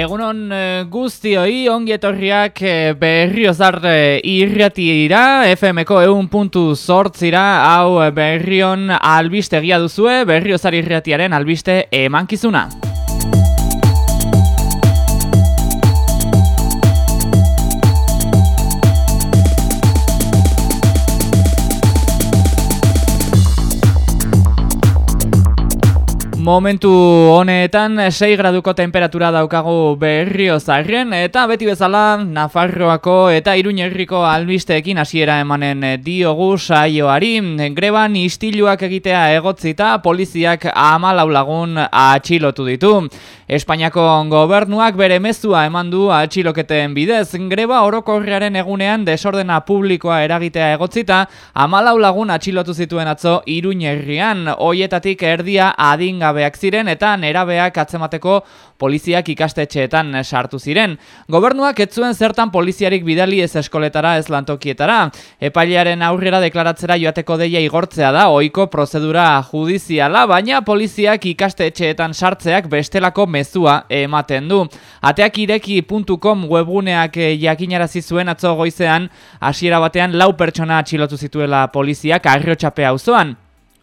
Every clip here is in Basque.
Egunon eh, guztioi ongi etorriak eh, berriozar eh, irratira, FMko egun puntu sortzira, hau berrion albiste egia duzue, berriozar irratiaren albiste emankizuna. Momentu honetan 6 graduko temperatura daukagu berrio zarren eta beti bezala Nafarroako eta Iruñerriko albisteekin hasiera emanen diogu saioari. Greban istiluak egitea egotzita poliziak amalau lagun atxilotu ditu. Espainiako gobernuak bere mezua eman du atxiloketen bidez. Greba orokorrearen egunean desordena publikoa eragitea egotzita, amalau lagun atxilotu zituen atzo iruñerrian. Hoietatik erdia adingabeak ziren eta nerabeak atzemateko poliziak ikastetxeetan sartu ziren. Gobernuak ez zuen zertan poliziarik bidali ez eskoletara ez lantokietara. Epailearen aurrera deklaratzera joateko deia igortzea da ohiko prozedura judiziala, baina poliziak ikastetxeetan sartzeak bestelako mezua ematen du. Ateakireki.com webguneak jakinarazi zuen atzo goizean hasiera batean lau pertsona atxilotu zituela poliziak arriotxapea auzoan.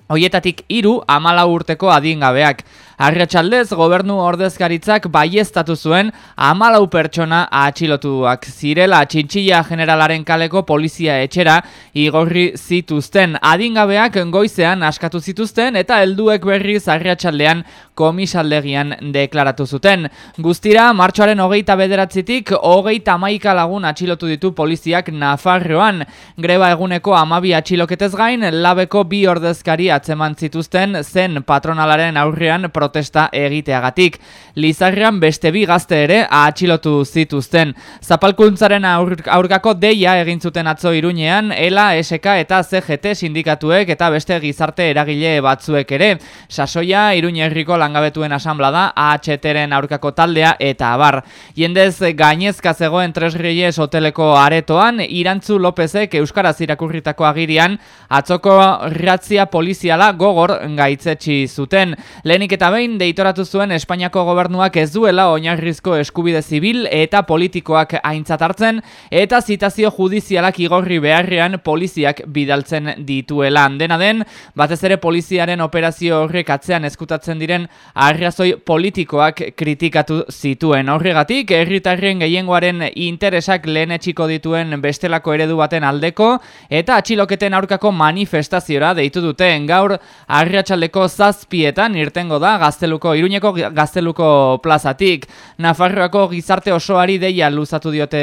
Hoietatik hiru amala urteko adingabeak. Arratxaldez, gobernu ordezkaritzak baiestatu zuen amalau pertsona atxilotuak zirela txintxilla generalaren kaleko polizia etxera igorri zituzten. Adingabeak goizean askatu zituzten eta helduek berriz arratxaldean komisaldegian deklaratu zuten. Guztira, martxoaren hogeita bederatzitik hogeita maika lagun atxilotu ditu poliziak Nafarroan. Greba eguneko amabi atxiloketez gain, labeko bi ordezkari atzeman zituzten zen patronalaren aurrean protesta egiteagatik. Lizarrean beste bi gazte ere atxilotu zituzten. Zapalkuntzaren aurkako deia egin zuten atzo iruñean, ELA, SK eta CGT sindikatuek eta beste gizarte eragile batzuek ere. Sasoia, iruñerriko langabetuen asamblea da, AHT-ren aurkako taldea eta abar. Jendez gainezka zegoen tres hoteleko aretoan, Irantzu Lopezek Euskaraz irakurritako agirian, atzoko ratzia poliziala gogor gaitzetsi zuten. Lehenik eta behin deitoratu zuen Espainiako gobernuak ez duela oinarrizko eskubide zibil eta politikoak aintzat hartzen eta zitazio judizialak igorri beharrean poliziak bidaltzen dituela. Dena den, batez ere poliziaren operazio horrek atzean eskutatzen diren arrazoi politikoak kritikatu zituen. Horregatik, herritarren gehiengoaren interesak lehen etxiko dituen bestelako eredu baten aldeko eta atxiloketen aurkako manifestaziora deitu duten gaur arratsaldeko zazpietan irtengo da gazteluko, iruñeko gazteluko plazatik. Nafarroako gizarte osoari deia luzatu diote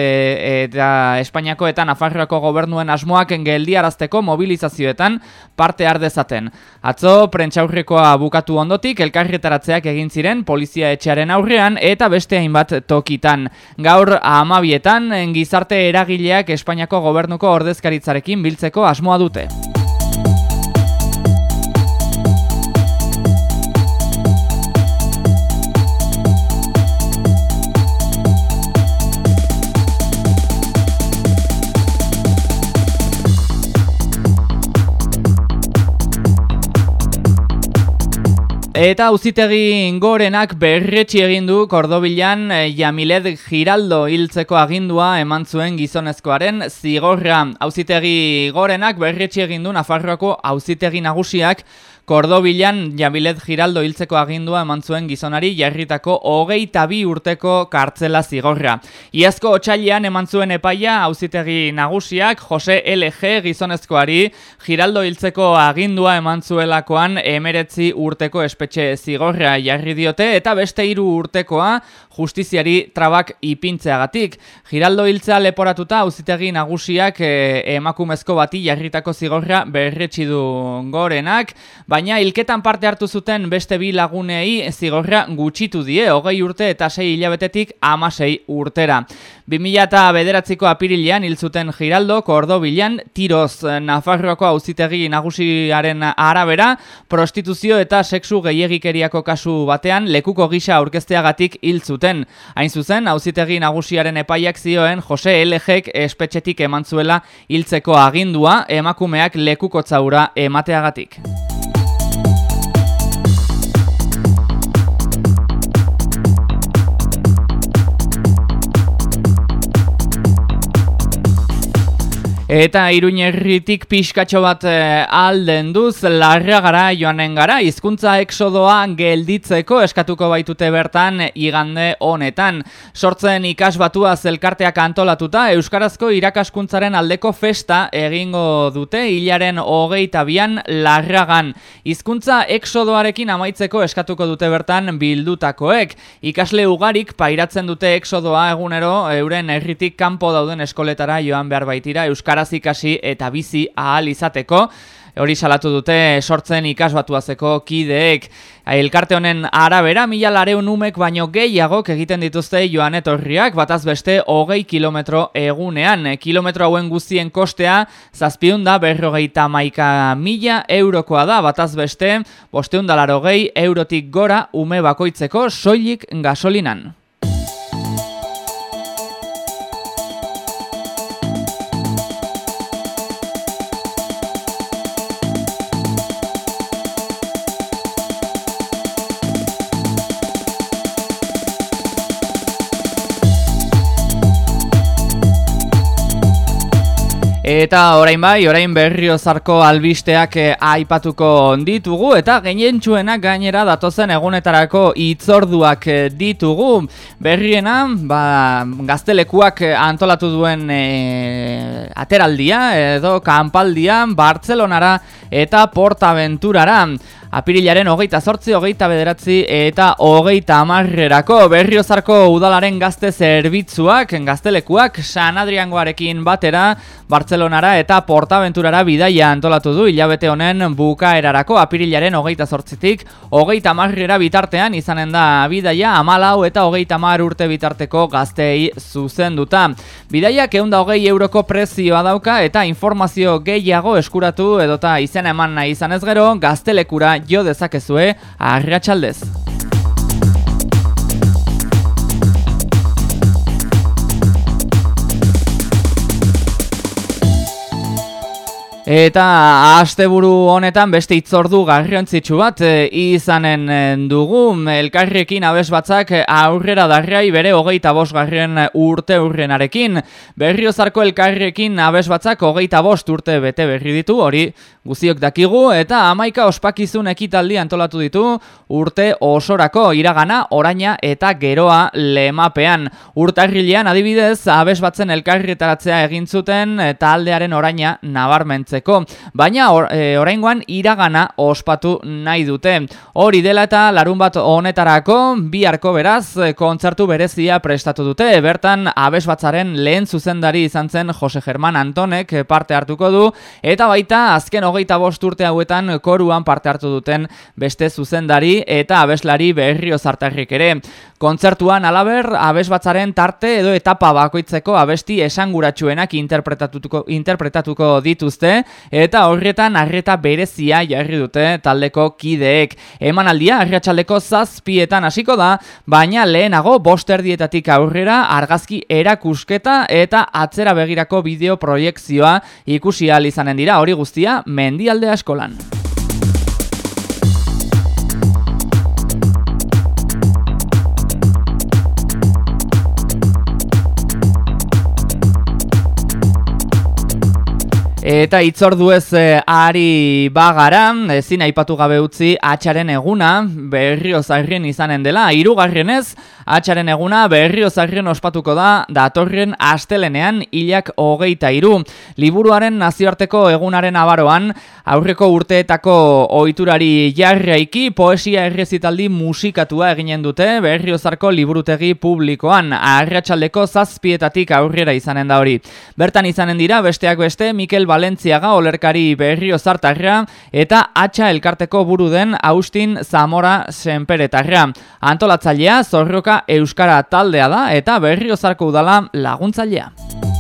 eta Espainiako eta Nafarroako gobernuen asmoak geldiarazteko mobilizazioetan parte ardezaten. Atzo, prentxaurrekoa bukatu ondotik, elkarretaratzeak egin ziren polizia etxearen aurrean eta beste hainbat tokitan. Gaur amabietan, gizarte eragileak Espainiako gobernuko ordezkaritzarekin biltzeko asmoa dute. Eta uzitegi gorenak berretxi egin du Kordobilan eh, Jamiled Giraldo hiltzeko agindua eman zuen gizonezkoaren zigorra. Auzitegi gorenak berretxi egin du Nafarroako auzitegi nagusiak Kordobilan Jamilet Giraldo hiltzeko agindua eman zuen gizonari jarritako hogeita bi urteko kartzela zigorra. Iazko otxailean eman zuen epaia auzitegi nagusiak Jose LG gizonezkoari Giraldo hiltzeko agindua eman zuelakoan emeretzi urteko espetxe zigorra jarri diote eta beste hiru urtekoa justiziari trabak ipintzeagatik. Giraldo hiltzea leporatuta auzitegi nagusiak eh, emakumezko bati jarritako zigorra berretsi du gorenak, baina hilketan parte hartu zuten beste bi lagunei zigorra gutxitu die, hogei urte eta sei hilabetetik amasei urtera. 2000 eta bederatziko apirilean hil Giraldo, Kordobilan, tiroz Nafarroako auzitegi nagusiaren arabera, prostituzio eta sexu gehiagikeriako kasu batean lekuko gisa aurkezteagatik hil zuten. Hain zuzen, auzitegi nagusiaren epaiak zioen Jose Elegek espetxetik eman zuela hiltzeko agindua emakumeak lekuko tzaura emateagatik. Eta iruñerritik pixkatxo bat e, alden duz, larra gara joanen gara, hizkuntza eksodoa gelditzeko eskatuko baitute bertan igande honetan. Sortzen ikasbatua zelkarteak antolatuta, Euskarazko irakaskuntzaren aldeko festa egingo dute, hilaren hogeita bian larragan. Hizkuntza eksodoarekin amaitzeko eskatuko dute bertan bildutakoek. Ikasle ugarik pairatzen dute eksodoa egunero, euren erritik kanpo dauden eskoletara joan behar baitira, Euskaraz euskaraz ikasi eta bizi ahal izateko. Hori salatu dute sortzen ikasbatuazeko kideek. Elkarte honen arabera, mila lareun umek baino gehiagok egiten dituzte joan etorriak, bataz beste hogei kilometro egunean. Kilometro hauen guztien kostea, zazpiun da berrogeita maika mila eurokoa da, bataz beste, bosteun dalaro gehi eurotik gora ume bakoitzeko soilik gasolinan. Eta orain bai, orain berriozarko albisteak eh, aipatuko ditugu eta gainentsuenak gainera datozen egunetarako itzorduak eh, ditugu. Berriena, ba, gaztelekuak antolatu duen eh, ateraldia edo kanpaldian Bartzelonara eta Portaventurara. Apirilaren hogeita zortzi, hogeita bederatzi eta hogeita amarrerako berriozarko udalaren gazte zerbitzuak, gaztelekuak, San Adriangoarekin batera, Bartzelonara eta Portaventurara bidaia antolatu du hilabete honen bukaerarako apirilaren hogeita zortzitik, hogeita amarrera bitartean izanen da bidaia amalau eta hogeita amar urte bitarteko gaztei zuzenduta. Bidaia keunda hogei euroko prezioa dauka eta informazio gehiago eskuratu edota izen eman nahi izanez gero gaztelekura jo dezakezue arratsaldez. Eta asteburu honetan beste itzordu garrantzitsu bat e, izanen e, dugu elkarrekin abes batzak aurrera darrai bere hogeita bost garren urte urrenarekin. Berriozarko elkarrekin abes batzak hogeita bost urte bete berri ditu, hori guziok dakigu, eta amaika ospakizun ekitaldi antolatu ditu urte osorako iragana, oraina eta geroa lemapean. Urtarrilean adibidez abes batzen elkarretaratzea egin zuten taldearen oraina nabarmentzen baina or, e, oraingoan iragana ospatu nahi dute. Hori dela eta larun bat honetarako biharko beraz kontzertu berezia prestatu dute. Bertan abes batzaren lehen zuzendari izan zen Jose Germán Antonek parte hartuko du eta baita azken hogeita bost urte hauetan koruan parte hartu duten beste zuzendari eta abeslari berrio zartarrik ere. Kontzertuan alaber abes batzaren tarte edo etapa bakoitzeko abesti esanguratsuenak interpretatuko, interpretatuko dituzte eta horretan arreta berezia jarri dute taldeko kideek. Emanaldia arratsaldeko zazpietan hasiko da, baina lehenago bosterdietatik aurrera argazki erakusketa eta atzera begirako bideo proiektzioa ikusi izanen dira hori guztia mendialdea eskolan. Eta itzordu ez eh, ari bagara, ezin aipatu gabe utzi atxaren eguna berrio zarrien izanen dela. Hirugarren ez, atxaren eguna berrio zarrien ospatuko da datorren astelenean hilak hogeita iru. Liburuaren nazioarteko egunaren abaroan, aurreko urteetako ohiturari jarraiki poesia errezitaldi musikatua eginen dute berrio zarko liburutegi publikoan. Arratxaldeko zazpietatik aurrera izanen da hori. Bertan izanen dira, besteak beste, Mikel Valentziaga olerkari berrio zartarra eta atxa elkarteko buru den Austin Zamora senperetarra. Antolatzailea Zorroka Euskara taldea da eta berrio zarko udala laguntzailea.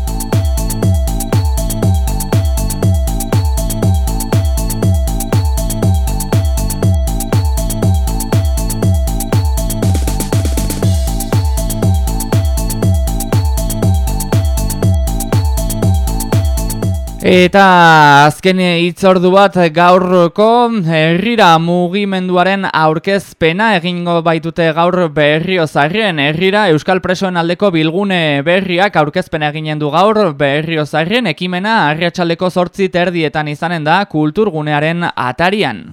Eta azken hitzordu bat gaurko herrira mugimenduaren aurkezpena egingo baitute gaur berrio zarrien. Herrira Euskal Presoen aldeko bilgune berriak aurkezpena eginen du gaur berrio zarrien. Ekimena arriatxaleko sortzi terdietan izanen da kulturgunearen atarian.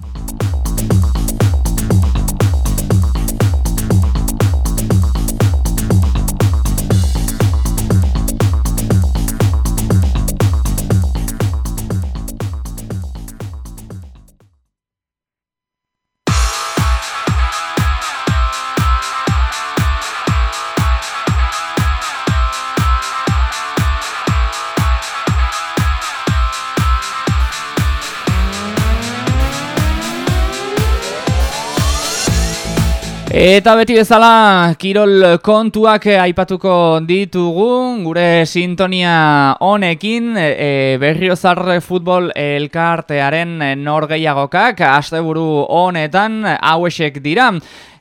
Eta beti bezala kirol kontuak aipatuko ditugu gure sintonia honekin e, berriozar futbol elkartearen norgeiagokak asteburu honetan hauesek dira.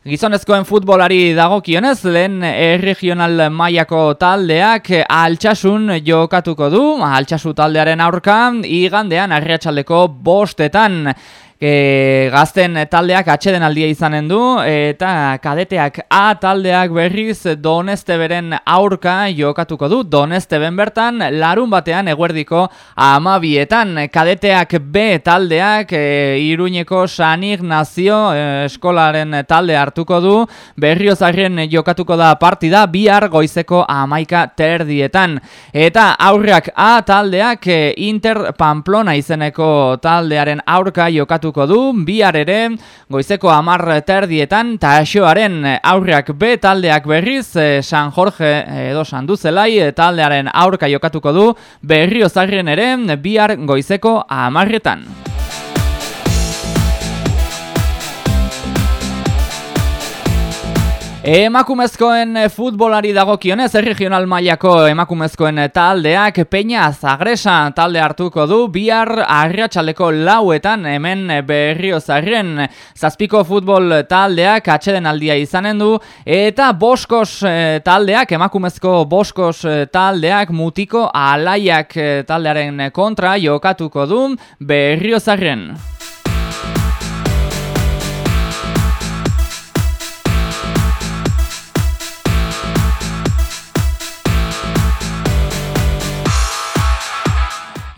Gizonezkoen futbolari dagokionez lehen erregional mailako taldeak altxasun jokatuko du, altxasu taldearen aurka igandean arriatxaldeko bostetan. E, gazten taldeak atxeden aldia izanen du eta kadeteak A taldeak berriz Doneste beren aurka jokatuko du. Doneste ben bertan larun batean eguerdiko amabietan kadeteak B taldeak e, Iruñeko San Ignacio e, eskolaren talde hartuko du. Berriozarren jokatuko da partida bihar goizeko amaika terdietan. Eta aurrak A taldeak e, Inter Pamplona izeneko taldearen aurka jokatuko du, bihar ere, goizeko amar terdietan, eta esoaren aurreak B taldeak berriz, eh, San Jorge edo San Duzelai eh, taldearen aurka jokatuko du, berri ozarren ere, bihar goizeko amarretan. Emakumezkoen futbolari dagokionez, regional mailako emakumezkoen taldeak Peña Zagresa talde hartuko du bihar arriatxaleko lauetan hemen berriozarren zazpiko futbol taldeak atxeden aldia izanen du eta boskos eh, taldeak, emakumezko boskos eh, taldeak mutiko alaiak eh, taldearen kontra jokatuko du berriozarren.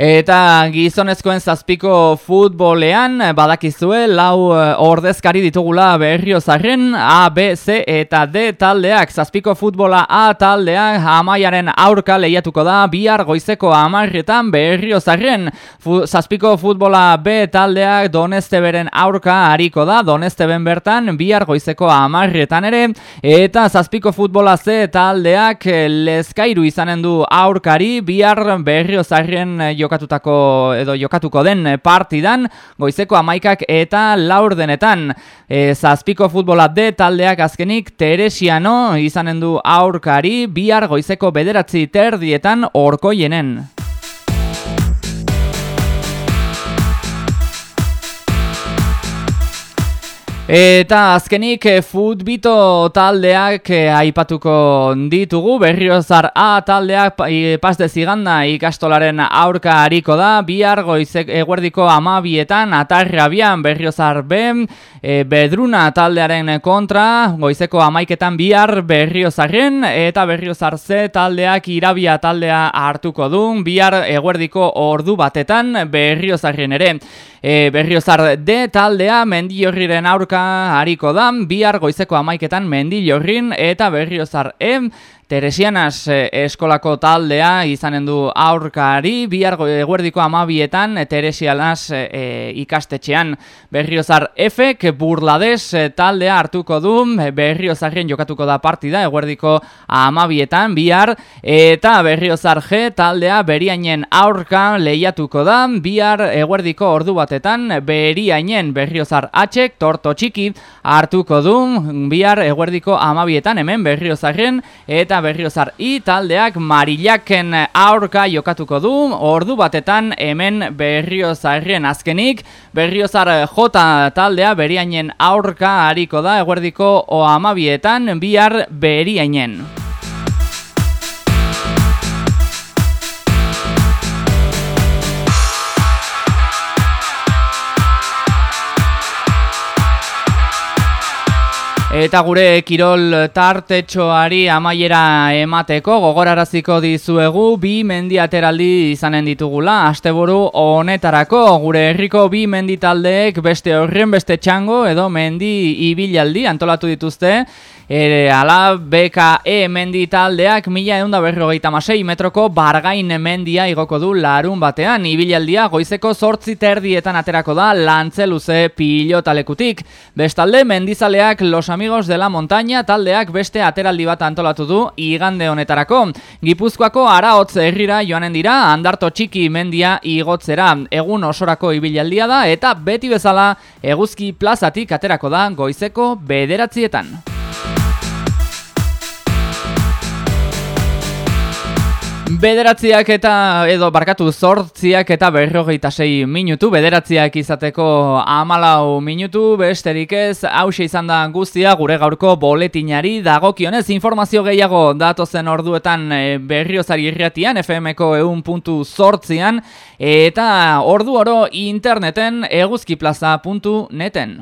Eta gizonezkoen zazpiko futbolean badakizue lau eh, ordezkari ditugula berriozaren A, B, C eta D taldeak. Zazpiko futbola A taldeak amaiaren aurka lehiatuko da bihar goizeko amarretan berriozaren. Fu, zazpiko futbola B taldeak doneste beren aurka hariko da doneste ben bertan bihar goizeko amarretan ere. Eta zazpiko futbola C taldeak lezkairu izanen du aurkari bihar berriozaren jokatu jokatutako edo jokatuko den partidan goizeko amaikak eta laur denetan e, zazpiko futbola de taldeak azkenik Teresiano izanen du aurkari bihar goizeko bederatzi terdietan orko Eta azkenik eh, futbito taldeak eh, aipatuko ditugu, berriozar A taldeak pas de ziganda ikastolaren aurka hariko da, bihar goizek eguerdiko amabietan, atarrabian berriozar B, e, bedruna taldearen kontra, goizeko amaiketan bihar berriozarren, eta berriozar Z taldeak irabia taldea hartuko du, bihar eguerdiko ordu batetan berriozarren ere. E, berriozar D taldea mendiorriren aurka hariko da, bihar goizeko amaiketan mendilorrin eta berriozar E Teresianas eh, eskolako taldea izanen du aurkari, bihar eguerdiko amabietan Teresianas eh, ikastetxean. Berriozar F, burlades eh, taldea hartuko du, berriozarren jokatuko da partida eguerdiko amabietan, bihar. Eta berriozar G taldea beriainen aurka lehiatuko da, bihar eguerdiko ordu batetan beriainen berriozar H, torto txiki hartuko du, bihar eguerdiko amabietan hemen berriozarren eta berriozar. I taldeak marilaken aurka jokatuko du, ordu batetan hemen berriozarren azkenik, berriozar j taldea beriainen aurka hariko da, eguerdiko oamabietan bihar beriainen. Eta gure kirol tartetxoari amaiera emateko gogoraraziko dizuegu bi mendiateraldi izanen ditugula. Asteburu honetarako gure herriko bi menditaldeek beste horren beste txango edo mendi ibilaldi antolatu dituzte. Ere, ala BKE mendi taldeak mila eunda berrogeita masei metroko bargain mendia igoko du larun batean. Ibilaldia goizeko sortzi terdietan aterako da lantzeluze pilotalekutik. Bestalde, mendizaleak los amigos de la montaña taldeak beste ateraldi bat antolatu du igande honetarako. Gipuzkoako araotz herrira joanen dira, andarto txiki mendia igotzera. Egun osorako ibilaldia da eta beti bezala eguzki plazatik aterako da goizeko bederatzietan. Bederatziak eta edo barkatu zortziak eta berrogeita sei minutu, bederatziak izateko amalau minutu, besterik ez, hause izan da guztia gure gaurko boletinari dagokionez informazio gehiago datozen orduetan e, berriozari irratian, FMko eun puntu zortzian, eta ordu oro interneten eguzkiplaza.neten.